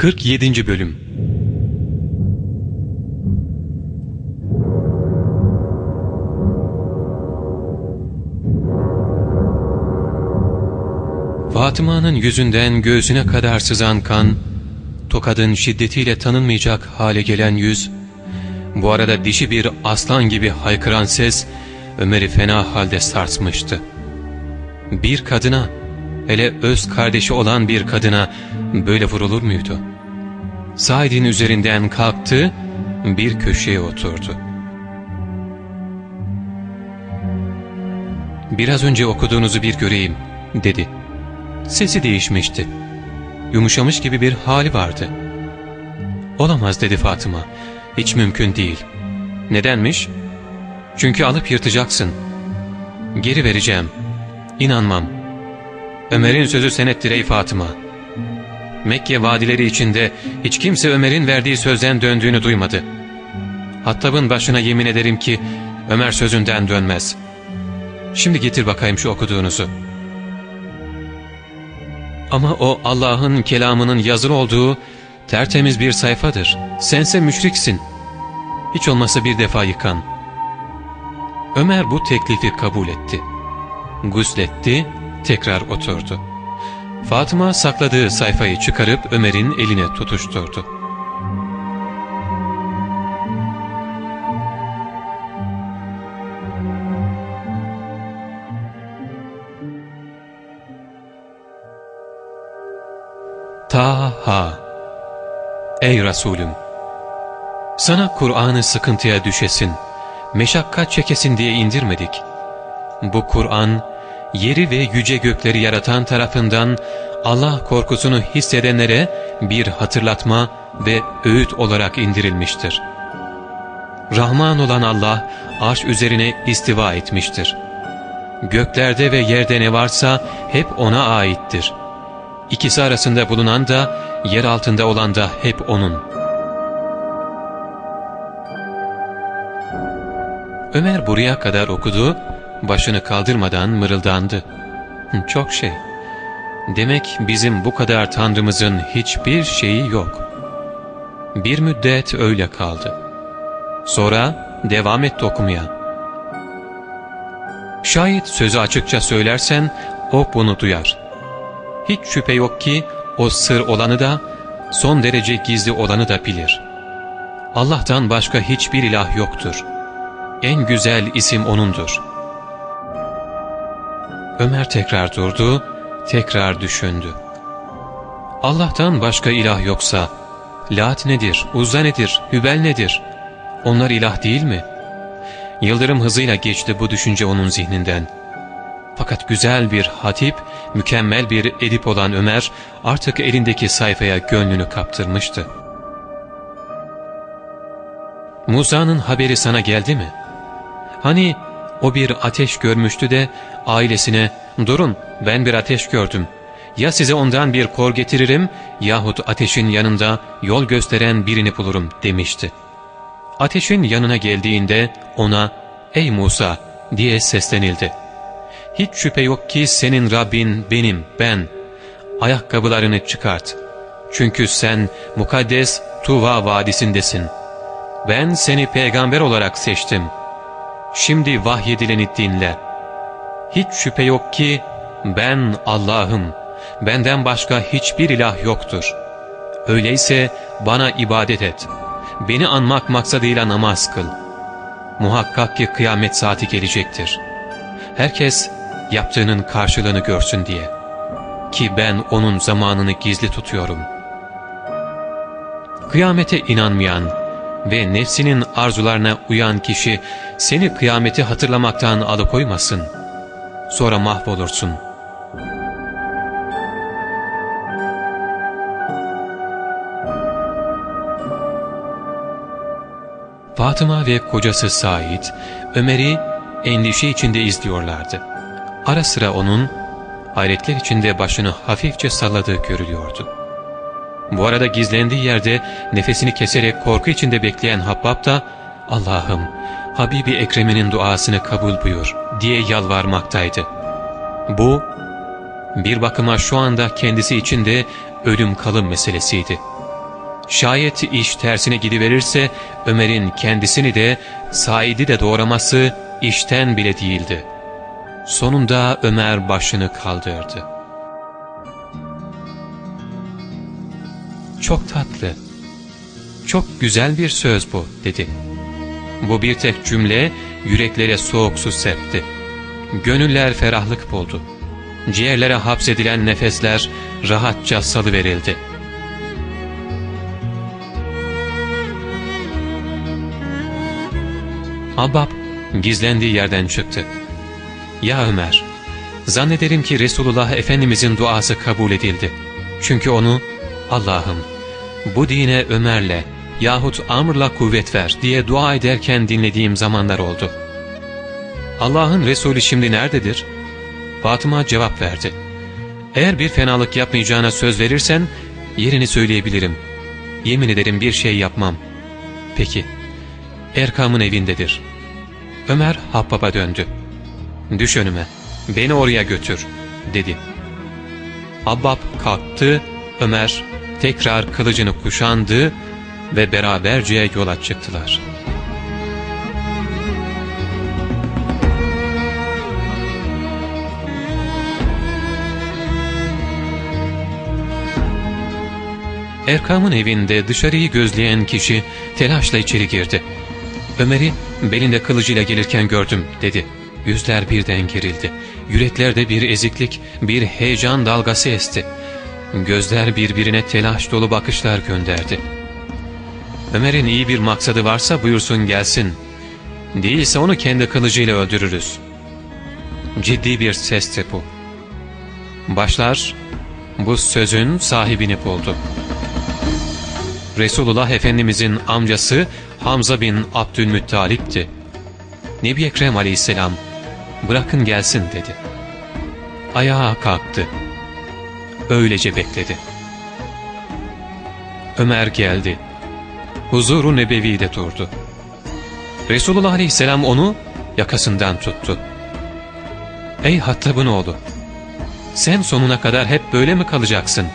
47. Bölüm Fatıma'nın yüzünden göğsüne kadar sızan kan, tokadın şiddetiyle tanınmayacak hale gelen yüz, bu arada dişi bir aslan gibi haykıran ses Ömer'i fena halde sarsmıştı. Bir kadına, hele öz kardeşi olan bir kadına böyle vurulur muydu? Said'in üzerinden kalktı, bir köşeye oturdu. ''Biraz önce okuduğunuzu bir göreyim.'' dedi. Sesi değişmişti. Yumuşamış gibi bir hali vardı. ''Olamaz.'' dedi Fatıma. ''Hiç mümkün değil.'' ''Nedenmiş?'' ''Çünkü alıp yırtacaksın.'' ''Geri vereceğim.'' ''İnanmam.'' Ömer'in sözü senettir ey Fatıma. Mekke vadileri içinde hiç kimse Ömer'in verdiği sözden döndüğünü duymadı. Hattab'ın başına yemin ederim ki Ömer sözünden dönmez. Şimdi getir bakayım şu okuduğunuzu. Ama o Allah'ın kelamının yazılı olduğu tertemiz bir sayfadır. Sense müşriksin. Hiç olmasa bir defa yıkan. Ömer bu teklifi kabul etti. Gusletti, tekrar oturdu. Fatıma sakladığı sayfayı çıkarıp Ömer'in eline tutuşturdu. Taha Ey Resulüm! Sana Kur'an'ı sıkıntıya düşesin, meşakkat çekesin diye indirmedik. Bu Kur'an, yeri ve yüce gökleri yaratan tarafından Allah korkusunu hissedenlere bir hatırlatma ve öğüt olarak indirilmiştir. Rahman olan Allah arş üzerine istiva etmiştir. Göklerde ve yerde ne varsa hep O'na aittir. İkisi arasında bulunan da yer altında olan da hep O'nun. Ömer buraya kadar okudu başını kaldırmadan mırıldandı. Çok şey. Demek bizim bu kadar Tanrımızın hiçbir şeyi yok. Bir müddet öyle kaldı. Sonra devam etti okumaya. Şayet sözü açıkça söylersen o bunu duyar. Hiç şüphe yok ki o sır olanı da son derece gizli olanı da bilir. Allah'tan başka hiçbir ilah yoktur. En güzel isim O'nundur.'' Ömer tekrar durdu, tekrar düşündü. Allah'tan başka ilah yoksa, Lat nedir, Uzza nedir, Hübel nedir? Onlar ilah değil mi? Yıldırım hızıyla geçti bu düşünce onun zihninden. Fakat güzel bir hatip, mükemmel bir edip olan Ömer artık elindeki sayfaya gönlünü kaptırmıştı. Musa'nın haberi sana geldi mi? Hani o bir ateş görmüştü de ailesine ''Durun ben bir ateş gördüm. Ya size ondan bir kor getiririm yahut ateşin yanında yol gösteren birini bulurum.'' demişti. Ateşin yanına geldiğinde ona ''Ey Musa!'' diye seslenildi. ''Hiç şüphe yok ki senin Rabbin benim, ben. Ayakkabılarını çıkart. Çünkü sen mukaddes Tuva vadisindesin. Ben seni peygamber olarak seçtim.'' Şimdi vahyedileni dinle. Hiç şüphe yok ki ben Allah'ım. Benden başka hiçbir ilah yoktur. Öyleyse bana ibadet et. Beni anmak maksadıyla namaz kıl. Muhakkak ki kıyamet saati gelecektir. Herkes yaptığının karşılığını görsün diye. Ki ben onun zamanını gizli tutuyorum. Kıyamete inanmayan, ve nefsinin arzularına uyan kişi seni kıyameti hatırlamaktan alıkoymasın. Sonra mahvolursun. Fatıma ve kocası Said, Ömer'i endişe içinde izliyorlardı. Ara sıra onun hayretler içinde başını hafifçe salladığı görülüyordu. Bu arada gizlendiği yerde nefesini keserek korku içinde bekleyen Habbab da ''Allah'ım Habibi Ekrem'inin duasını kabul buyur.'' diye yalvarmaktaydı. Bu bir bakıma şu anda kendisi için de ölüm kalım meselesiydi. Şayet iş tersine gidiverirse Ömer'in kendisini de Said'i de doğraması işten bile değildi. Sonunda Ömer başını kaldırdı. Çok tatlı, çok güzel bir söz bu dedi. Bu bir tek cümle yüreklere soğuk su serpti. Gönüller ferahlık buldu. Ciğerlere hapsedilen nefesler rahatça salıverildi. Abbab gizlendiği yerden çıktı. ''Ya Ömer, zannederim ki Resulullah Efendimizin duası kabul edildi. Çünkü onu Allah'ım bu dine Ömer'le yahut Amr'la kuvvet ver diye dua ederken dinlediğim zamanlar oldu. Allah'ın Resulü şimdi nerededir?'' Fatıma cevap verdi. ''Eğer bir fenalık yapmayacağına söz verirsen yerini söyleyebilirim. Yemin ederim bir şey yapmam.'' ''Peki, Erkam'ın evindedir.'' Ömer Habbab'a döndü. ''Düş önüme, beni oraya götür.'' dedi. Habbab kalktı, Ömer tekrar kılıcını kuşandı ve beraberce yola çıktılar.'' Erkam'ın evinde dışarıyı gözleyen kişi telaşla içeri girdi. Ömer'i belinde kılıcıyla gelirken gördüm dedi. Yüzler birden gerildi. Yüreklerde bir eziklik, bir heyecan dalgası esti. Gözler birbirine telaş dolu bakışlar gönderdi. Ömer'in iyi bir maksadı varsa buyursun gelsin. Değilse onu kendi kılıcıyla öldürürüz. Ciddi bir sesti bu. Başlar bu sözün sahibini buldu. Resulullah Efendimizin amcası Hamza bin Abdülmuttalip'ti. Nebi Ekrem aleyhisselam bırakın gelsin dedi. Ayağa kalktı. Öylece bekledi. Ömer geldi. Huzuru Nebevi'de durdu. Resulullah aleyhisselam onu yakasından tuttu. Ey Hattab'ın oğlu! Sen sonuna kadar hep böyle mi kalacaksın?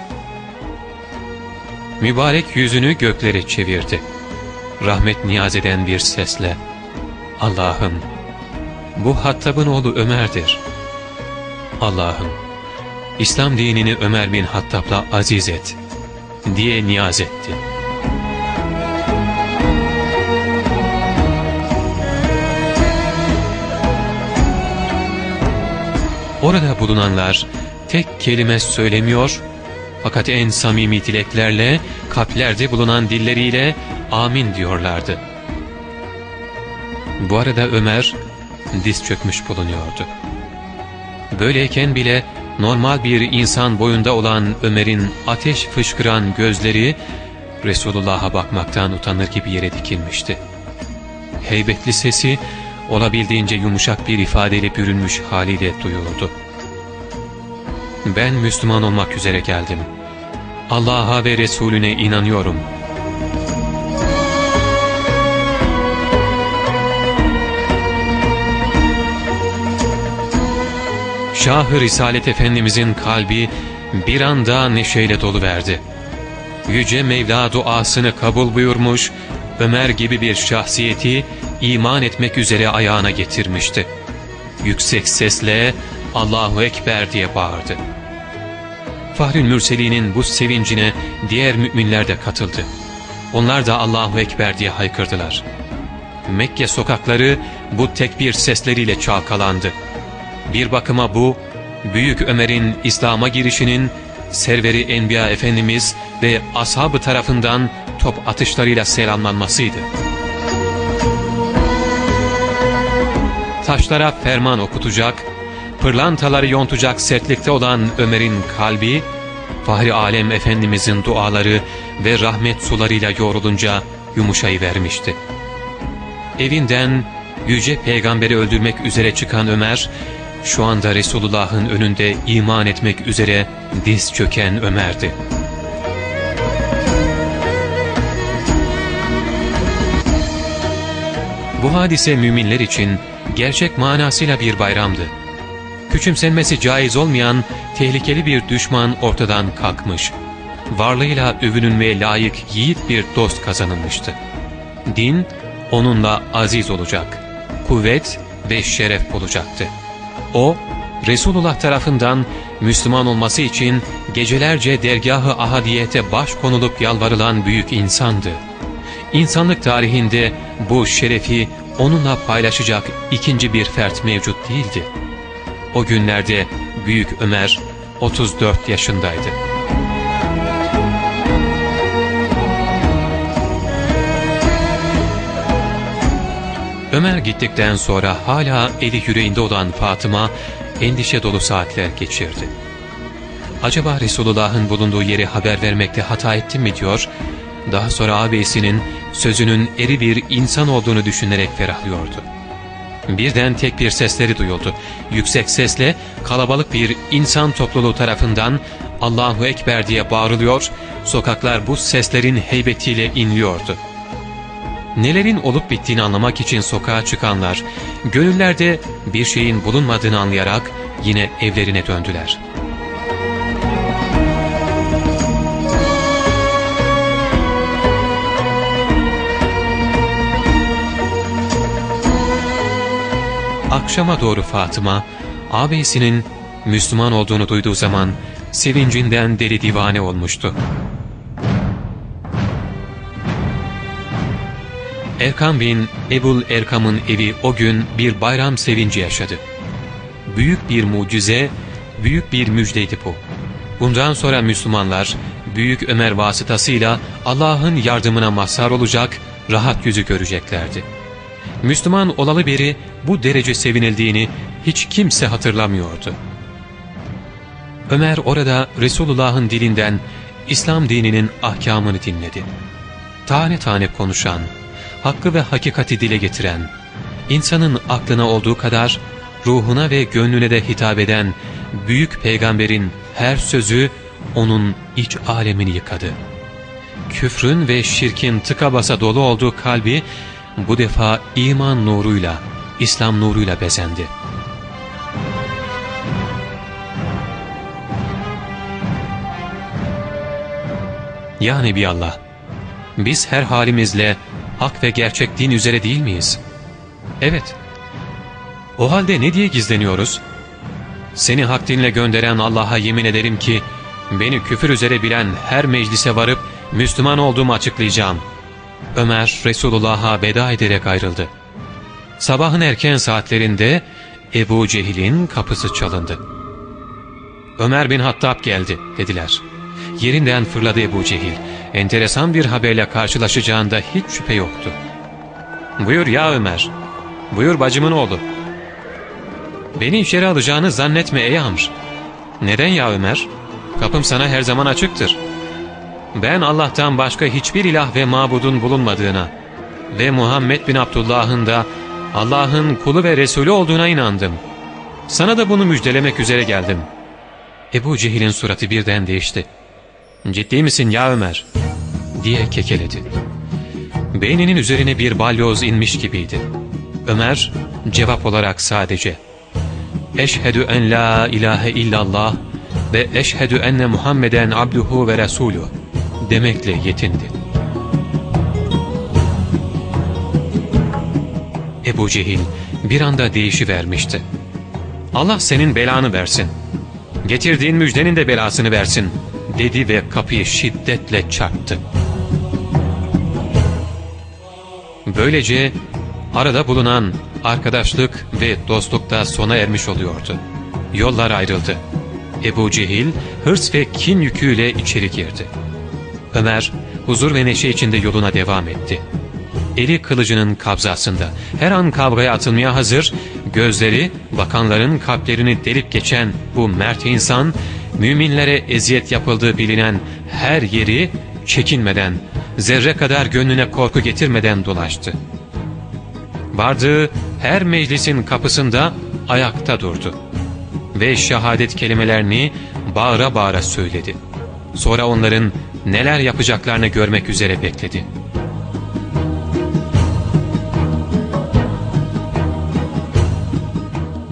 Mübarek yüzünü göklere çevirdi rahmet niyaz eden bir sesle Allah'ım bu Hattab'ın oğlu Ömer'dir. Allah'ım İslam dinini Ömer bin Hattab'la aziz et diye niyaz etti. Orada bulunanlar tek kelime söylemiyor fakat en samimi dileklerle, kalplerde bulunan dilleriyle amin diyorlardı. Bu arada Ömer diz çökmüş bulunuyordu. Böyleyken bile normal bir insan boyunda olan Ömer'in ateş fışkıran gözleri Resulullah'a bakmaktan utanır gibi yere dikilmişti. Heybetli sesi olabildiğince yumuşak bir ifadeyle bürünmüş haliyle duyuldu. Ben Müslüman olmak üzere geldim. Allah'a ve Resulüne inanıyorum.'' Şah-ı Risalet Efendimizin kalbi bir anda neşeyle doluverdi. Yüce Mevla duasını kabul buyurmuş, Ömer gibi bir şahsiyeti iman etmek üzere ayağına getirmişti. Yüksek sesle Allahu Ekber diye bağırdı. Fahrül Mürseli'nin bu sevincine diğer müminler de katıldı. Onlar da Allahu Ekber diye haykırdılar. Mekke sokakları bu tekbir sesleriyle çalkalandı. Bir bakıma bu, Büyük Ömer'in İslam'a girişinin Serveri Enbiya Efendimiz ve ashabı tarafından top atışlarıyla selamlanmasıydı. Taşlara ferman okutacak, pırlantaları yontacak sertlikte olan Ömer'in kalbi, Fahri Alem Efendimizin duaları ve rahmet sularıyla yoğrulunca yumuşayıvermişti. Evinden yüce peygamberi öldürmek üzere çıkan Ömer, şu anda Resulullah'ın önünde iman etmek üzere diz çöken Ömer'di. Bu hadise müminler için gerçek manasıyla bir bayramdı. Küçümsenmesi caiz olmayan tehlikeli bir düşman ortadan kalkmış. varlığıyla övünülmeye layık yiğit bir dost kazanılmıştı. Din onunla aziz olacak, kuvvet ve şeref bulacaktı. O, Resulullah tarafından Müslüman olması için gecelerce dergahı ahadiyete baş konulup yalvarılan büyük insandı. İnsanlık tarihinde bu şerefi onunla paylaşacak ikinci bir fert mevcut değildi. O günlerde Büyük Ömer 34 yaşındaydı. Ömer gittikten sonra hala eli yüreğinde olan Fatıma endişe dolu saatler geçirdi. Acaba Resulullah'ın bulunduğu yeri haber vermekte hata ettim mi diyor, daha sonra ağabeyisinin sözünün eri bir insan olduğunu düşünerek ferahlıyordu. Birden tek bir sesleri duyuldu. Yüksek sesle kalabalık bir insan topluluğu tarafından Allahu Ekber diye bağırılıyor, sokaklar bu seslerin heybetiyle inliyordu. Nelerin olup bittiğini anlamak için sokağa çıkanlar, gönüllerde bir şeyin bulunmadığını anlayarak yine evlerine döndüler.'' Akşama doğru Fatıma, ağabeyisinin Müslüman olduğunu duyduğu zaman sevincinden deli divane olmuştu. Erkam bin Ebul Erkam'ın evi o gün bir bayram sevinci yaşadı. Büyük bir mucize, büyük bir müjdeydi bu. Bundan sonra Müslümanlar, Büyük Ömer vasıtasıyla Allah'ın yardımına mazhar olacak, rahat yüzü göreceklerdi. Müslüman olalı beri bu derece sevinildiğini hiç kimse hatırlamıyordu. Ömer orada Resulullah'ın dilinden İslam dininin ahkamını dinledi. Tane tane konuşan, hakkı ve hakikati dile getiren, insanın aklına olduğu kadar ruhuna ve gönlüne de hitap eden büyük peygamberin her sözü onun iç alemini yıkadı. Küfrün ve şirkin tıka basa dolu olduğu kalbi bu defa iman nuruyla, İslam nuruyla bezendi. Ya Nebiallah, biz her halimizle hak ve gerçek din üzere değil miyiz? Evet. O halde ne diye gizleniyoruz? Seni hak dinle gönderen Allah'a yemin ederim ki, beni küfür üzere bilen her meclise varıp Müslüman olduğumu açıklayacağım. Ömer Resulullah'a veda ederek ayrıldı. Sabahın erken saatlerinde Ebu Cehil'in kapısı çalındı. Ömer bin Hattab geldi dediler. Yerinden fırladı Ebu Cehil. Enteresan bir haberle karşılaşacağında hiç şüphe yoktu. ''Buyur ya Ömer, buyur bacımın oğlu. Beni içeri alacağını zannetme ey Amr. Neden ya Ömer? Kapım sana her zaman açıktır. Ben Allah'tan başka hiçbir ilah ve mabudun bulunmadığına ve Muhammed bin Abdullah'ın da Allah'ın kulu ve Resulü olduğuna inandım. Sana da bunu müjdelemek üzere geldim. Ebu Cehil'in suratı birden değişti. ''Ciddi misin ya Ömer?'' diye kekeledi. Beyninin üzerine bir balyoz inmiş gibiydi. Ömer cevap olarak sadece ''Eşhedü en la ilahe illallah ve eşhedü enne Muhammeden abduhu ve resuluh'' demekle yetindi. Ebu Cehil bir anda değişivermişti. Allah senin belanı versin. Getirdiğin müjdenin de belasını versin dedi ve kapıyı şiddetle çarptı. Böylece arada bulunan arkadaşlık ve dostlukta sona ermiş oluyordu. Yollar ayrıldı. Ebu Cehil hırs ve kin yüküyle içeri girdi. Ömer huzur ve neşe içinde yoluna devam etti. Eli kılıcının kabzasında, her an kavgaya atılmaya hazır, gözleri bakanların kalplerini delip geçen bu mert insan, müminlere eziyet yapıldığı bilinen her yeri çekinmeden, zerre kadar gönlüne korku getirmeden dolaştı. Vardığı her meclisin kapısında ayakta durdu ve şehadet kelimelerini bağıra bağıra söyledi. Sonra onların neler yapacaklarını görmek üzere bekledi.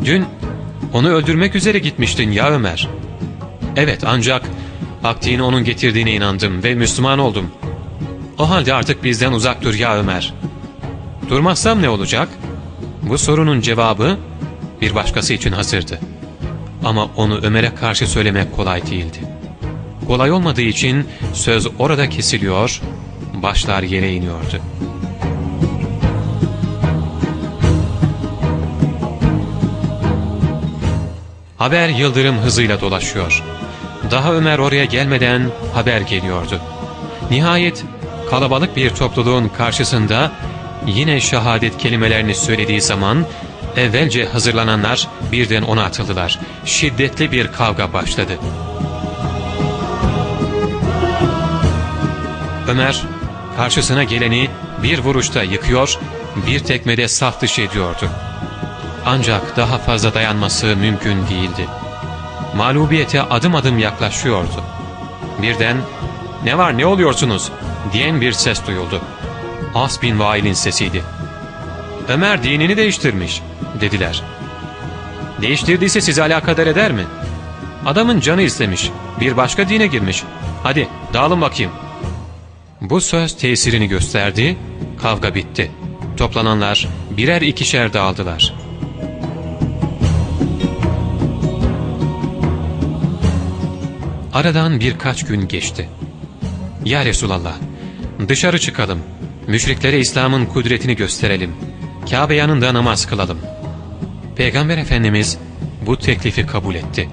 Dün onu öldürmek üzere gitmiştin ya Ömer. Evet ancak Hak onun getirdiğine inandım ve Müslüman oldum. O halde artık bizden uzak dur ya Ömer. Durmazsam ne olacak? Bu sorunun cevabı bir başkası için hazırdı. Ama onu Ömer'e karşı söylemek kolay değildi. Kolay olmadığı için söz orada kesiliyor, başlar yere iniyordu. Haber yıldırım hızıyla dolaşıyor. Daha Ömer oraya gelmeden haber geliyordu. Nihayet kalabalık bir topluluğun karşısında yine şehadet kelimelerini söylediği zaman evvelce hazırlananlar birden ona atıldılar. Şiddetli bir kavga başladı. Ömer karşısına geleni bir vuruşta yıkıyor, bir tekmede saf dışı ediyordu. Ancak daha fazla dayanması mümkün değildi. Mağlubiyete adım adım yaklaşıyordu. Birden ''Ne var ne oluyorsunuz?'' diyen bir ses duyuldu. As bin Vail'in sesiydi. ''Ömer dinini değiştirmiş.'' dediler. ''Değiştirdiyse sizi alakadar eder mi? Adamın canı istemiş, bir başka dine girmiş. Hadi dağılın bakayım.'' Bu söz tesirini gösterdi, kavga bitti. Toplananlar birer ikişer dağıldılar. Aradan birkaç gün geçti. Ya Resulallah, dışarı çıkalım, müşriklere İslam'ın kudretini gösterelim, Kabe yanında namaz kılalım. Peygamber Efendimiz bu teklifi kabul etti.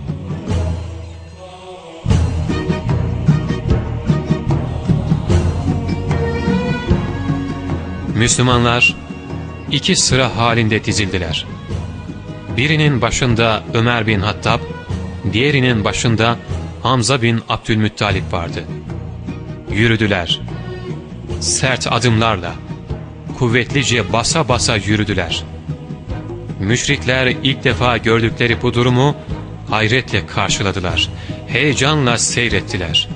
Müslümanlar iki sıra halinde dizildiler. Birinin başında Ömer bin Hattab, diğerinin başında Hamza bin Abdülmuttalip vardı. Yürüdüler. Sert adımlarla, kuvvetlice basa basa yürüdüler. Müşrikler ilk defa gördükleri bu durumu hayretle karşıladılar. Heyecanla seyrettiler.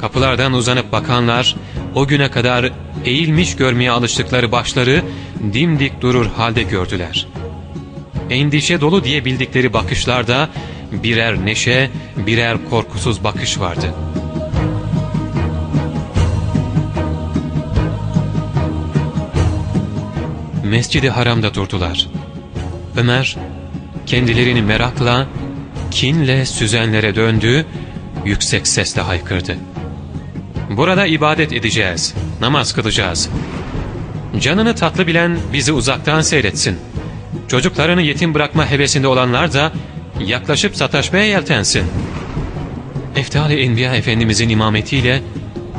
Kapılardan uzanıp bakanlar o güne kadar eğilmiş görmeye alıştıkları başları dimdik durur halde gördüler. Endişe dolu diye bildikleri bakışlarda birer neşe, birer korkusuz bakış vardı. Mescid-i Haram'da durdular. Ömer kendilerini merakla, kinle süzenlere döndü, yüksek sesle haykırdı. Burada ibadet edeceğiz, namaz kılacağız. Canını tatlı bilen bizi uzaktan seyretsin. Çocuklarını yetim bırakma hevesinde olanlar da yaklaşıp sataşmaya yeltensin. Eftali Enbiya Efendimizin imametiyle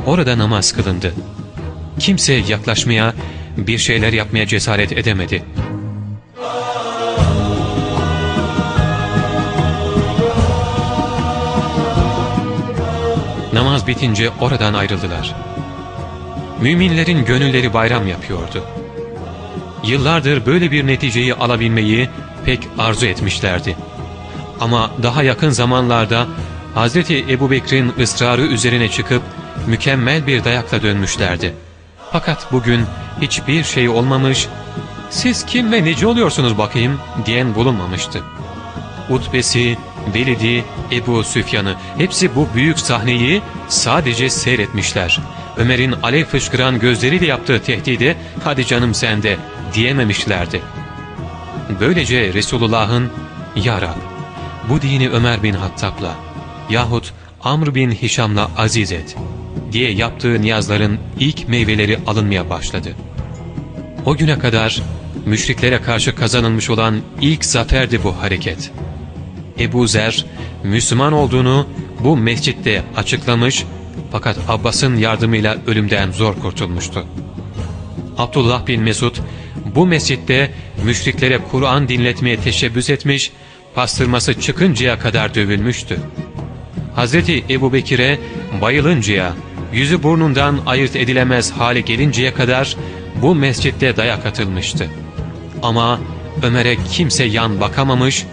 orada namaz kılındı. Kimse yaklaşmaya, bir şeyler yapmaya cesaret edemedi. Namaz bitince oradan ayrıldılar. Müminlerin gönülleri bayram yapıyordu. Yıllardır böyle bir neticeyi alabilmeyi pek arzu etmişlerdi. Ama daha yakın zamanlarda Hz. Ebu Bekir'in ısrarı üzerine çıkıp mükemmel bir dayakla dönmüşlerdi. Fakat bugün hiçbir şey olmamış, siz kim ve nece oluyorsunuz bakayım diyen bulunmamıştı. Utbesi, Velidi, Ebu Süfyan'ı hepsi bu büyük sahneyi sadece seyretmişler. Ömer'in alev fışkıran gözleriyle yaptığı tehdide hadi canım sende diyememişlerdi. Böylece Resulullah'ın Ya Rab bu dini Ömer bin Hattab'la yahut Amr bin Hişam'la aziz et diye yaptığı niyazların ilk meyveleri alınmaya başladı. O güne kadar müşriklere karşı kazanılmış olan ilk zaferdi bu hareket. Ebu Zer, Müslüman olduğunu bu mescitte açıklamış fakat Abbas'ın yardımıyla ölümden zor kurtulmuştu. Abdullah bin Mesud bu mescitte müşriklere Kur'an dinletmeye teşebbüs etmiş, pastırması çıkıncaya kadar dövülmüştü. Hazreti Ebu Bekir'e bayılıncaya, yüzü burnundan ayırt edilemez hale gelinceye kadar bu mescitte dayak atılmıştı. Ama Ömer'e kimse yan bakamamış,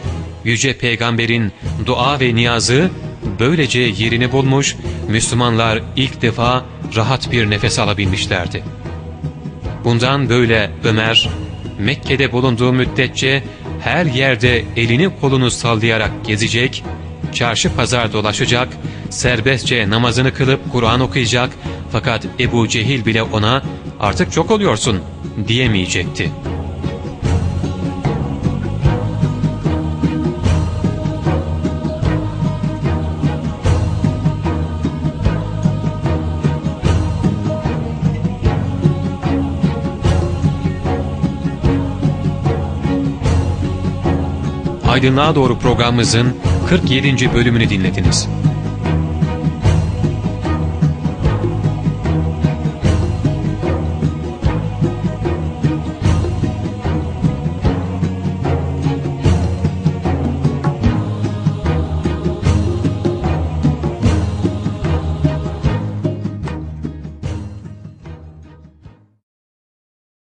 Yüce Peygamber'in dua ve niyazı böylece yerini bulmuş, Müslümanlar ilk defa rahat bir nefes alabilmişlerdi. Bundan böyle Ömer, Mekke'de bulunduğu müddetçe her yerde elini kolunu sallayarak gezecek, çarşı pazar dolaşacak, serbestçe namazını kılıp Kur'an okuyacak fakat Ebu Cehil bile ona artık çok oluyorsun diyemeyecekti. Aydınlığa Doğru programımızın 47. bölümünü dinlediniz.